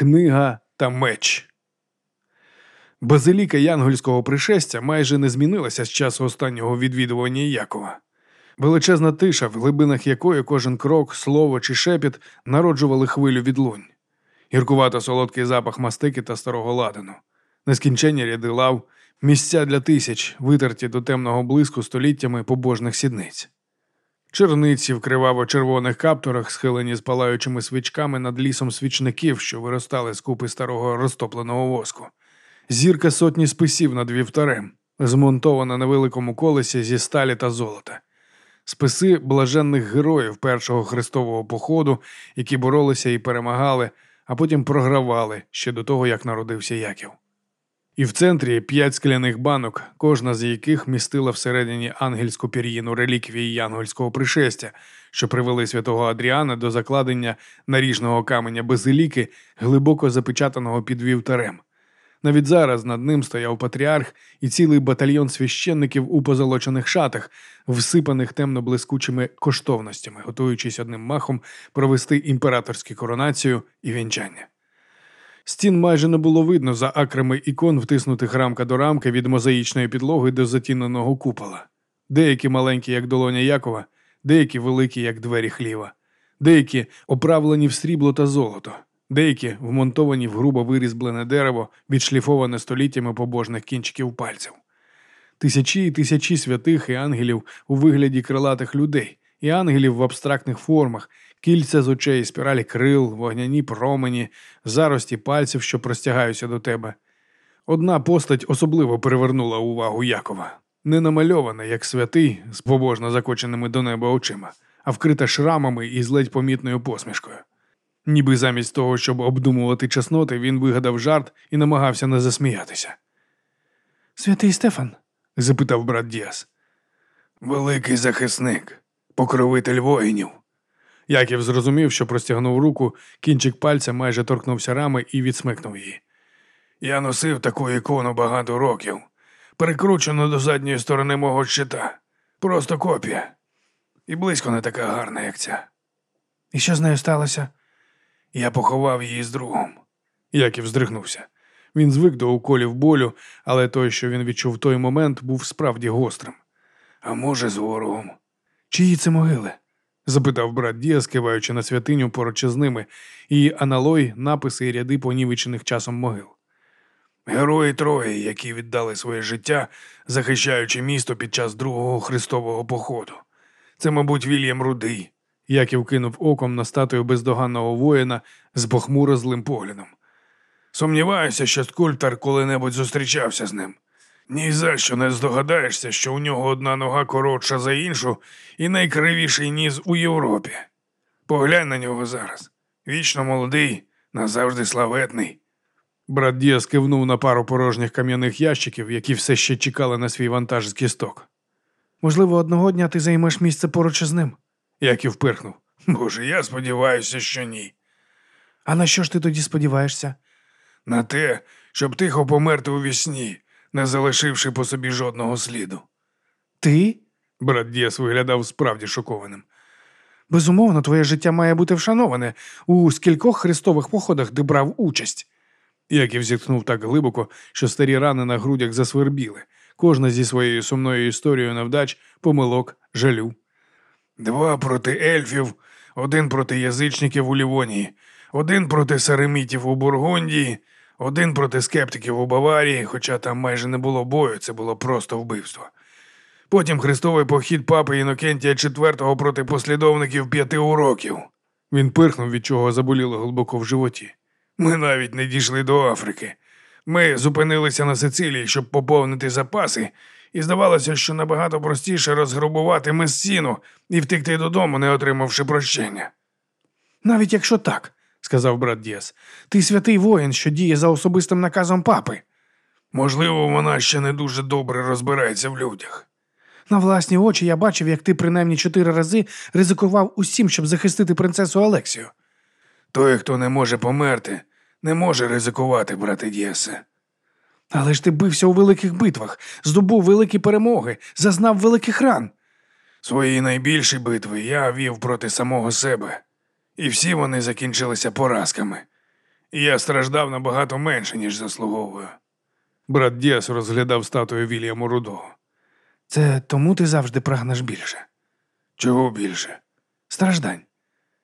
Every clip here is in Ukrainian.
Книга та меч. Базиліка янгольського пришестя майже не змінилася з часу останнього відвідування Якова. Величезна тиша, в глибинах якої кожен крок, слово чи шепіт народжували хвилю відлунь, гіркувато солодкий запах мастики та старого ладану, нескінченні ряди лав, місця для тисяч, витерті до темного блиску століттями побожних сідниць. Черниці в криваво-червоних каптурах, схилені з палаючими свічками над лісом свічників, що виростали з купи старого розтопленого воску. Зірка сотні списів над вівтарем, змонтована на великому колесі зі сталі та золота. Списи блаженних героїв першого хрестового походу, які боролися і перемагали, а потім програвали ще до того, як народився Яків. І в центрі п'ять скляних банок, кожна з яких містила всередині ангельську пір'їну реліквії янгольського пришестя, що привели святого Адріана до закладення наріжного каменя базиліки, глибоко запечатаного під вівтарем. Навіть зараз над ним стояв патріарх і цілий батальйон священників у позолочених шатах, всипаних темно-блискучими коштовностями, готуючись одним махом провести імператорську коронацію і вінчання. Стін майже не було видно за акрами ікон, втиснутих рамка до рамки від мозаїчної підлоги до затіненого купола. Деякі маленькі, як долоня Якова, деякі великі, як двері хліва, деякі оправлені в срібло та золото, деякі вмонтовані в грубо вирізблене дерево, відшліфоване століттями побожних кінчиків пальців. Тисячі і тисячі святих і ангелів у вигляді крилатих людей, і ангелів в абстрактних формах, кільця з очей, спіралі крил, вогняні промені, зарості пальців, що простягаються до тебе. Одна постать особливо привернула увагу Якова, не намальована, як святий, з побожно закоченими до неба очима, а вкрита шрамами і з ледь помітною посмішкою. Ніби замість того, щоб обдумувати чесноти, він вигадав жарт і намагався не засміятися. Святий Стефан? запитав брат Діас. Великий захисник, покровитель воїнів. Яків зрозумів, що простягнув руку, кінчик пальця майже торкнувся рами і відсмикнув її. Я носив таку ікону багато років, прикручену до задньої сторони мого щита. Просто копія. І близько не така гарна, як ця. І що з нею сталося? Я поховав її з другом. Яків здригнувся. Він звик до уколів болю, але той, що він відчув в той момент, був справді гострим. А може, з ворогом. Чиї це могили? Запитав брат Діас, киваючи на святиню поруч із ними, і аналой, написи і ряди понівечених часом могил. Герої троє, які віддали своє життя, захищаючи місто під час другого хрестового походу. Це, мабуть, Вільям Рудий. Яків кинув оком на статую бездоганного воїна з похмуро злим поглядом. Сумніваюся, що скульптор коли-небудь зустрічався з ним. Ні за що не здогадаєшся, що у нього одна нога коротша за іншу і найкривіший ніс у Європі. Поглянь на нього зараз. Вічно молодий, назавжди славетний. Брат Діас кивнув на пару порожніх кам'яних ящиків, які все ще чекали на свій вантаж з кісток. Можливо, одного дня ти займеш місце поруч із ним, Яків пирхнув. Боже, я сподіваюся, що ні. А на що ж ти тоді сподіваєшся? На те, щоб тихо померти у вісні, не залишивши по собі жодного сліду. Ти? Брат Діас виглядав справді шокованим. Безумовно, твоє життя має бути вшановане у скількох хрестових походах де брав участь. Яків зітхнув так глибоко, що старі рани на грудях засвербіли, кожна зі своєю сумною історією невдач, помилок, жалю. Два проти ельфів, один проти язичників у Лівонії, один проти саремітів у Бургундії, один проти скептиків у Баварії, хоча там майже не було бою, це було просто вбивство. Потім хрестовий похід папи Інокентія IV проти послідовників п'яти уроків. Він пирхнув, від чого заболіло глибоко в животі. Ми навіть не дійшли до Африки. Ми зупинилися на Сицилії, щоб поповнити запаси, і здавалося, що набагато простіше розграбувати мессіну і втекти додому, не отримавши прощення. Навіть якщо так, сказав брат Діас, ти святий воїн, що діє за особистим наказом папи. Можливо, вона ще не дуже добре розбирається в людях. На власні очі я бачив, як ти принаймні чотири рази ризикував усім, щоб захистити принцесу Алексію. Той, хто не може померти, не може ризикувати, брате Діасе. Але ж ти бився у великих битвах, здобув великі перемоги, зазнав великих ран. Свої найбільші битви я вів проти самого себе, і всі вони закінчилися поразками. і я страждав набагато менше, ніж заслуговую. Брат Діас розглядав статую Вільяму Рудого. Це тому ти завжди прагнеш більше. Чого більше? Страждань.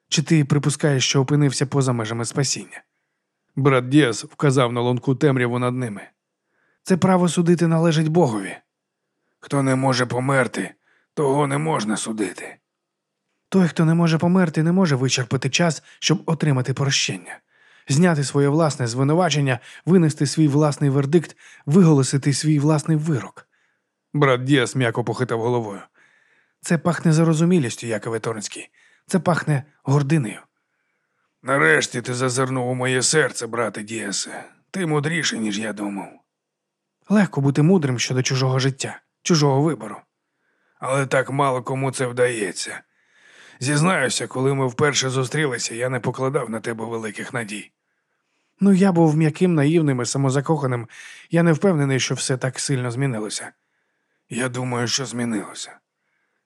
Чи ти припускаєш, що опинився поза межами спасіння? Брат Діас вказав на лонку темряву над ними. Це право судити належить Богові. Хто не може померти, того не можна судити. Той, хто не може померти, не може вичерпати час, щоб отримати прощення, зняти своє власне звинувачення, винести свій власний вердикт, виголосити свій власний вирок. Брат Діас м'яко похитав головою. Це пахне зарозумілістю, Якове Торнський. Це пахне гординою. Нарешті ти зазирнув у моє серце, брате Діасе. Ти мудріший, ніж я думав. Легко бути мудрим щодо чужого життя, чужого вибору. Але так мало кому це вдається. Зізнаюся, коли ми вперше зустрілися, я не покладав на тебе великих надій. Ну, я був м'яким, наївним і самозакоханим. Я не впевнений, що все так сильно змінилося. Я думаю, що змінилося.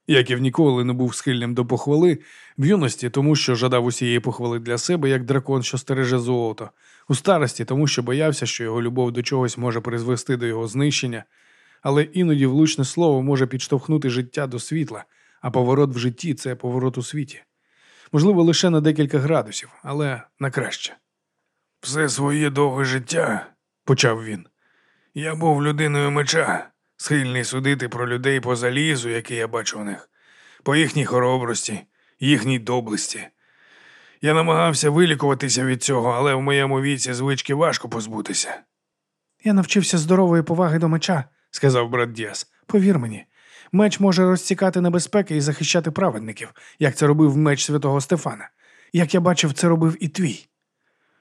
Яків ніколи не був схильним до похвали в юності, тому що жадав усієї похвали для себе, як дракон, що стереже золото, у старості, тому що боявся, що його любов до чогось може призвести до його знищення, але іноді влучне слово може підштовхнути життя до світла, а поворот в житті це поворот у світі. Можливо, лише на декілька градусів, але на краще. Все своє довге життя, Почав він. я був людиною меча, схильний судити про людей по залізу, який я бачу у них, по їхній хоробрості, їхній доблесті. Я намагався вилікуватися від цього, але в моєму віці звички важко позбутися. Я навчився здорової поваги до меча, сказав брат Діас. Повір мені, меч може розцікати небезпеки і захищати праведників, як це робив меч святого Стефана. Як я бачив, це робив і твій.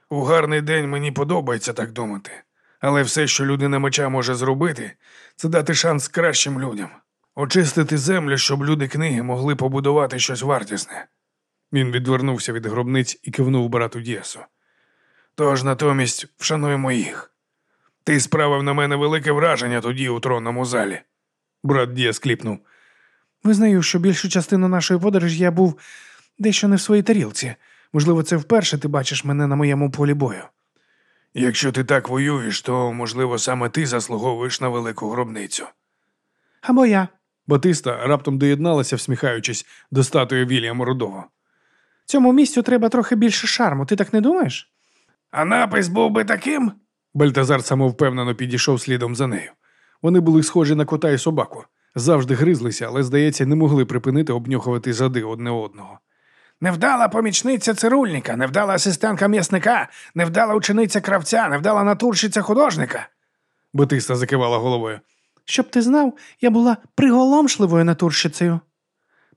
У гарний день мені подобається так думати, але все, що людина меча може зробити, це дати шанс кращим людям, очистити землю, щоб люди книги могли побудувати щось вартісне. Він відвернувся від гробниць і кивнув брату Діасу. Тож натомість вшануємо їх. Ти справив на мене велике враження тоді у тронному залі. Брат Діас кліпнув. Визнаю, що більшу частину нашої подорожі я був дещо не в своїй тарілці. Можливо, це вперше ти бачиш мене на моєму полі бою. Якщо ти так воюєш, то, можливо, саме ти заслуговуєш на велику гробницю. Або я. Батиста раптом доєдналася, всміхаючись до статуї Вільяма Рудого. Цьому місцю треба трохи більше шарму, ти так не думаєш? А напис був би таким? Бальтазар самовпевнено підійшов слідом за нею. Вони були схожі на кота і собаку, завжди гризлися, але, здається, не могли припинити обнюхувати зади одне одного. Невдала помічниця цирульника, невдала асистентка м'ясника, невдала учениця кравця, невдала натурщиця художника. Батиста закивала головою. Щоб ти знав, я була приголомшливою натурщицею.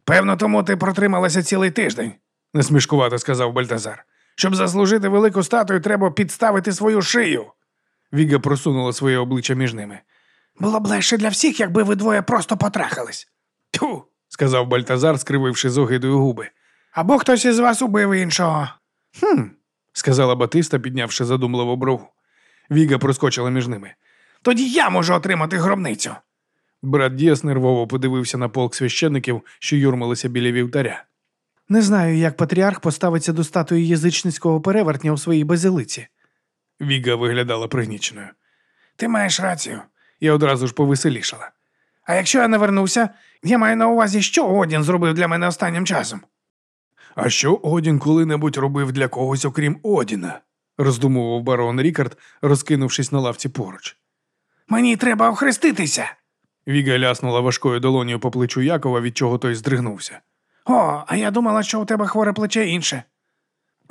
Певно, тому ти протрималася цілий тиждень, насмішкувато сказав Бальтазар. Щоб заслужити велику статую, треба підставити свою шию. Віга просунула своє обличчя між ними. Було б легше для всіх, якби ви двоє просто потрахались. Тьфу, сказав Бальтазар, скрививши з огидою губи. Або хтось із вас убив іншого. Хм, сказала Батиста, піднявши задумливо брову. Віга проскочила між ними. Тоді я можу отримати гробницю. Брат Діас нервово подивився на полк священників, що юрмалися біля вівтаря. Не знаю, як патріарх поставиться до статуї язичницького перевертня у своїй базилиці. Віга виглядала пригніченою. Ти маєш рацію. І одразу ж повеселішала. А якщо я не вернуся, я маю на увазі, що Одін зробив для мене останнім часом. А що Одін коли-небудь робив для когось, окрім Одіна? роздумував барон Рікард, розкинувшись на лавці поруч. Мені треба охреститися. Віга ляснула важкою долонію по плечу Якова, від чого той здригнувся. О, а я думала, що у тебе хворе плече інше.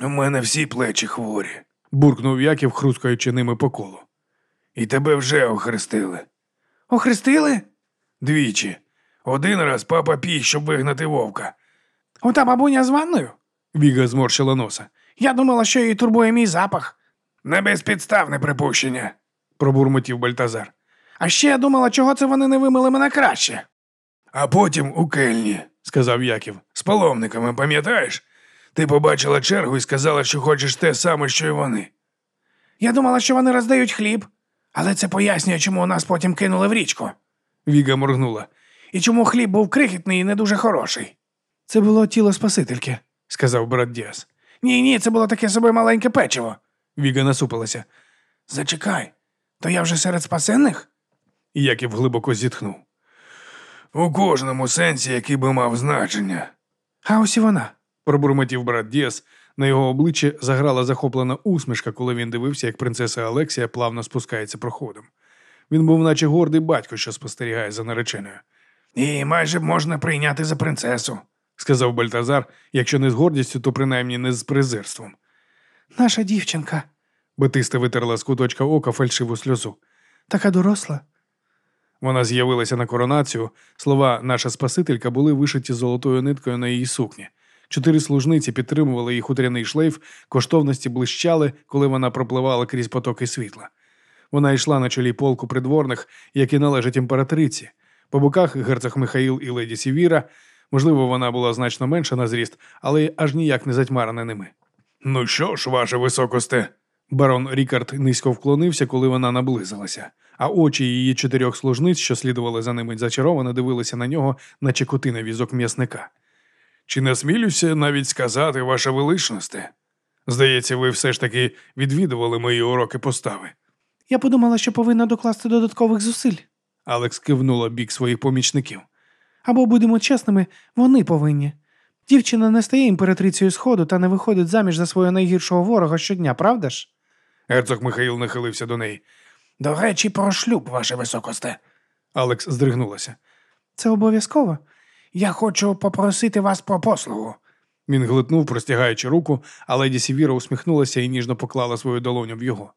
У мене всі плечі хворі, буркнув Яків, хрускаючи ними по колу. І тебе вже охрестили. Охрестили? Двічі. Один раз папа пій, щоб вигнати вовка. Ота бабуня з ванною? Віга зморщила носа. Я думала, що її турбує мій запах. Не безпідставне припущення, пробурмотів Бальтазар. А ще я думала, чого це вони не вимили мене краще. А потім у кельні, сказав Яків. З паломниками, пам'ятаєш? Ти побачила чергу і сказала, що хочеш те саме, що й вони. Я думала, що вони роздають хліб, але це пояснює, чому нас потім кинули в річку. Віга моргнула. І чому хліб був крихітний і не дуже хороший. Це було тіло Спасительки, сказав брат Діас. Ні, ні, це було таке собі маленьке печиво, Віга насупилася. Зачекай, то я вже серед спасенних? Яків глибоко зітхнув. У кожному сенсі, який би мав значення. А ось і вона. Пробурмотів брат Діас. На його обличчі заграла захоплена усмішка, коли він дивився, як принцеса Алексія плавно спускається проходом. Він був наче гордий батько, що спостерігає за нареченою. І майже б можна прийняти за принцесу. Сказав Бальтазар, якщо не з гордістю, то принаймні не з презирством. Наша дівчинка. Батиста витерла з куточка ока фальшиву сльозу. Така доросла. Вона з'явилася на коронацію. Слова наша Спасителька були вишиті золотою ниткою на її сукні. Чотири служниці підтримували її хутряний шлейф, коштовності блищали, коли вона пропливала крізь потоки світла. Вона йшла на чолі полку придворних, які належать імператриці. По боках герцог Михаїл і леді Сівіра. Можливо, вона була значно менша на зріст, але аж ніяк не затьмарена ними. Ну що ж, ваше високосте? Барон Рікард низько вклонився, коли вона наблизилася, а очі її чотирьох служниць, що слідували за ними зачаровано, дивилися на нього, наче коти на візок м'ясника. Чи насмілюся навіть сказати, ваша величносте? Здається, ви все ж таки відвідували мої уроки постави. Я подумала, що повинна докласти додаткових зусиль. Алекс кивнула бік своїх помічників. Або будемо чесними, вони повинні. Дівчина не стає імператрицею сходу та не виходить заміж за свого найгіршого ворога щодня, правда ж? Герцог Михаїл нахилився до неї. До речі, про шлюб, ваше високосте. Алекс здригнулася. Це обов'язково. Я хочу попросити вас про послугу. Він глитнув, простягаючи руку, а леді Сівіра усміхнулася і ніжно поклала свою долоню в його.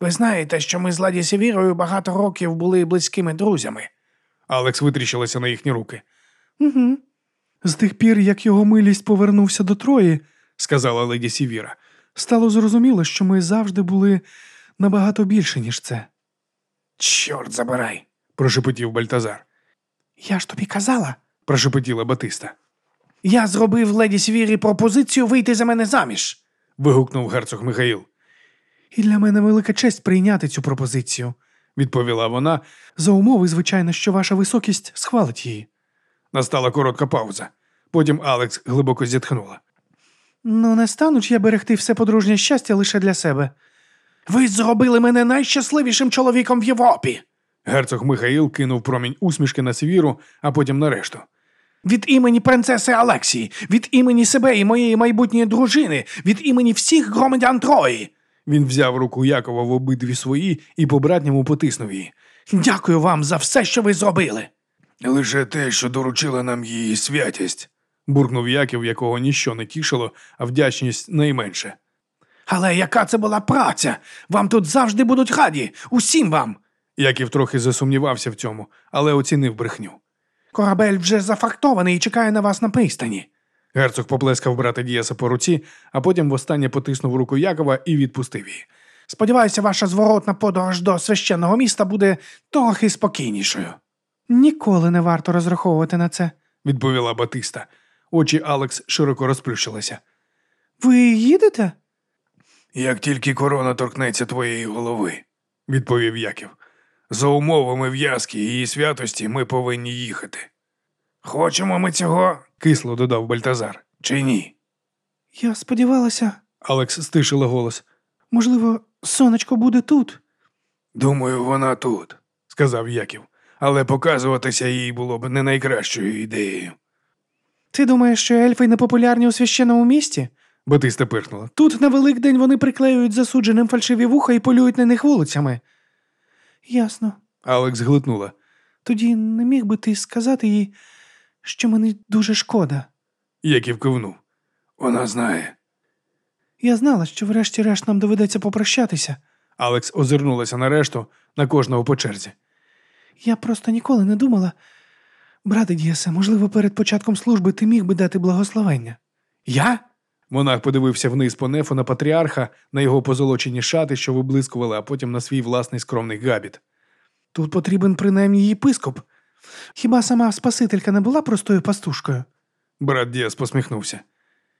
Ви знаєте, що ми з Ладі Сівірою багато років були близькими друзями. Алекс витріщилася на їхні руки. Угу. З тих пір, як його милість повернувся до Трої, сказала леді Сівіра. стало зрозуміло, що ми завжди були набагато більше, ніж це. Чорт забирай. прошепотів Бальтазар. Я ж тобі казала. Прошепотіла Батиста. Я зробив леді Сівірі пропозицію вийти за мене заміж. Вигукнув герцог Михаїл. І для мене велика честь прийняти цю пропозицію, Відповіла вона. за умови, звичайно, що ваша високість схвалить її. Настала коротка пауза. Потім Алекс глибоко зітхнула. Ну, не стану ж я берегти все подружнє щастя лише для себе. Ви зробили мене найщасливішим чоловіком в Європі. Герцог Михаїл кинув промінь усмішки на Сівіру, а потім на решту. Від імені принцеси Алексії, від імені себе і моєї майбутньої дружини, від імені всіх громадян Трої. Він взяв руку Якова в обидві свої і по братньому потиснув її. Дякую вам за все, що ви зробили. Лише те, що доручила нам її святість. буркнув Яків, якого ніщо не тішило, а вдячність найменше. Але яка це була праця? Вам тут завжди будуть раді, усім вам. Яків трохи засумнівався в цьому, але оцінив брехню. Корабель вже зафрактований і чекає на вас на пристані. Герцог поплескав брата Дієса по руці, а потім востаннє потиснув руку Якова і відпустив її. Сподіваюся, ваша зворотна подорож до священного міста буде трохи спокійнішою. Ніколи не варто розраховувати на це. відповіла Батиста. Очі Алекс широко розплющилися. Ви їдете? Як тільки корона торкнеться твоєї голови, відповів Яків. За умовами в'язки її святості ми повинні їхати. Хочемо ми цього кисло додав Бальтазар. чи ні? Я сподівалася, Алекс стишила голос. можливо, сонечко буде тут. Думаю, вона тут, сказав Яків. але показуватися їй було б не найкращою ідеєю. Ти думаєш, що ельфи непопулярні у священному місті? Батиста пирхнула. Тут на Великдень вони приклеюють засудженим фальшиві вуха і полюють на них вулицями. Ясно. Алекс глитнула. Тоді не міг би ти сказати їй, що мені дуже шкода. Яків кивнув. Вона знає. Я знала, що врешті-решт нам доведеться попрощатися. Алекс озирнулася на решту, на кожного по черзі. Я просто ніколи не думала. Брате Діасе, можливо, перед початком служби ти міг би дати благословення. Я? Монах подивився вниз по нефу на патріарха, на його позолочені шати, що виблискували, а потім на свій власний скромний габіт. Тут потрібен принаймні єпископ. Хіба сама Спасителька не була простою пастушкою? Брат Діас посміхнувся.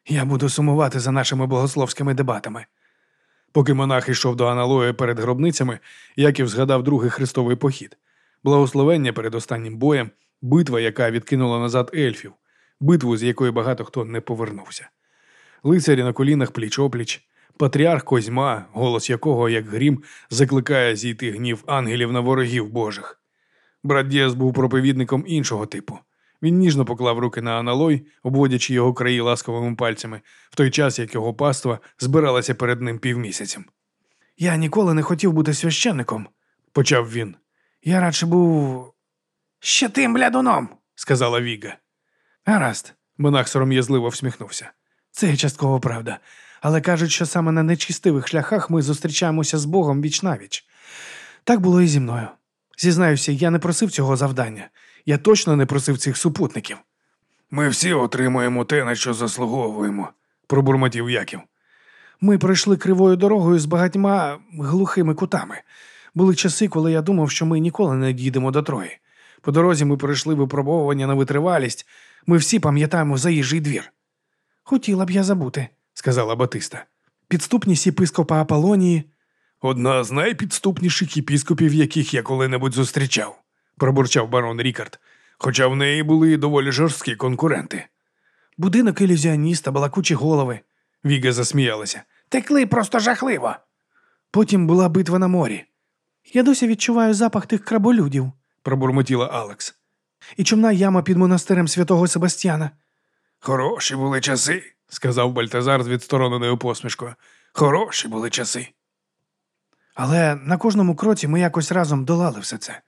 Я буду сумувати за нашими богословськими дебатами. Поки монах йшов до аналої перед гробницями, Яків згадав другий хрестовий похід, благословення перед останнім боєм, битва, яка відкинула назад ельфів, битву, з якої багато хто не повернувся. Лицарі на колінах пліч опліч, патріарх Козьма, голос якого, як грім, закликає зійти гнів ангелів на ворогів Божих. Брат Діас був проповідником іншого типу. Він ніжно поклав руки на аналой, обводячи його краї ласковими пальцями, в той час як його паства збиралася перед ним півмісяцем. Я ніколи не хотів бути священником. Почав він, Я радше був ще тим блядуном. сказала Віга. Гаразд, Монах сором'язливо всміхнувся. Це частково правда. Але кажуть, що саме на нечистивих шляхах ми зустрічаємося з Богом віч навіч. Так було і зі мною. Зізнаюся, я не просив цього завдання. Я точно не просив цих супутників. Ми всі отримуємо те, на що заслуговуємо. Пробурмотів Яків. Ми пройшли кривою дорогою з багатьма глухими кутами. Були часи, коли я думав, що ми ніколи не дійдемо до Трої. По дорозі ми пройшли випробовування на витривалість. Ми всі пам'ятаємо заїжджий двір. Хотіла б я забути, сказала Батиста. підступність єпископа Аполонії. Одна з найпідступніших єпіскопів, яких я коли-небудь зустрічав, пробурчав барон Рікард, хоча в неї були доволі жорсткі конкуренти. Будинок ілюзіоніста, балакучі голови. Віга засміялася. Текли просто жахливо. Потім була битва на морі. Я досі відчуваю запах тих краболюдів. пробурмотіла Алекс. І чумна яма під монастирем святого Себастьяна. Хороші були часи, сказав Бальтазар з відстороненою посмішкою. хороші були часи. Але на кожному кроці ми якось разом долали все це.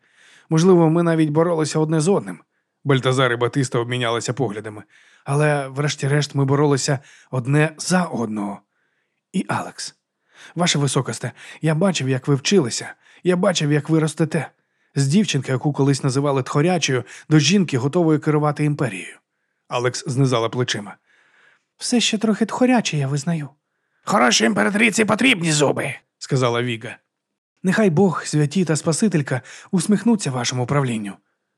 Можливо, ми навіть боролися одне з одним. Бальтазар і Батиста обмінялися поглядами. Але, врешті-решт, ми боролися одне за одного. І Алекс. Ваше високосте, я бачив, як ви вчилися. Я бачив, як ви ростете. З дівчинки, яку колись називали тхорячою, до жінки, готової керувати імперією. Алекс знизала плечима. Все ще трохи тхоряче, я визнаю. Хорошій імператриці потрібні зуби. сказала Віга. Нехай Бог, святі та Спасителька усміхнуться вашому правлінню.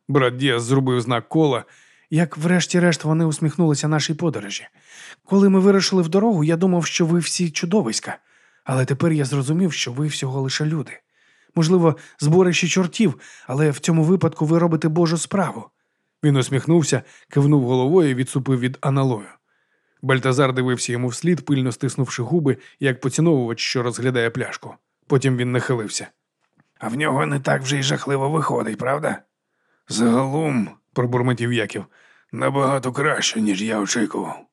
Брат Діас зробив знак кола. Як врешті-решт вони усміхнулися нашій подорожі. Коли ми вирушили в дорогу, я думав, що ви всі чудовиська, але тепер я зрозумів, що ви всього лише люди. Можливо, зборище чортів, але в цьому випадку ви робите Божу справу. Він усміхнувся, кивнув головою і відсупив від аналою. Бальтазар дивився йому вслід, пильно стиснувши губи, як поціновувач, що розглядає пляшку. Потім він нахилився. А в нього не так вже й жахливо виходить, правда? Загалом, Пробурмотів Яків. набагато краще, ніж я очікував.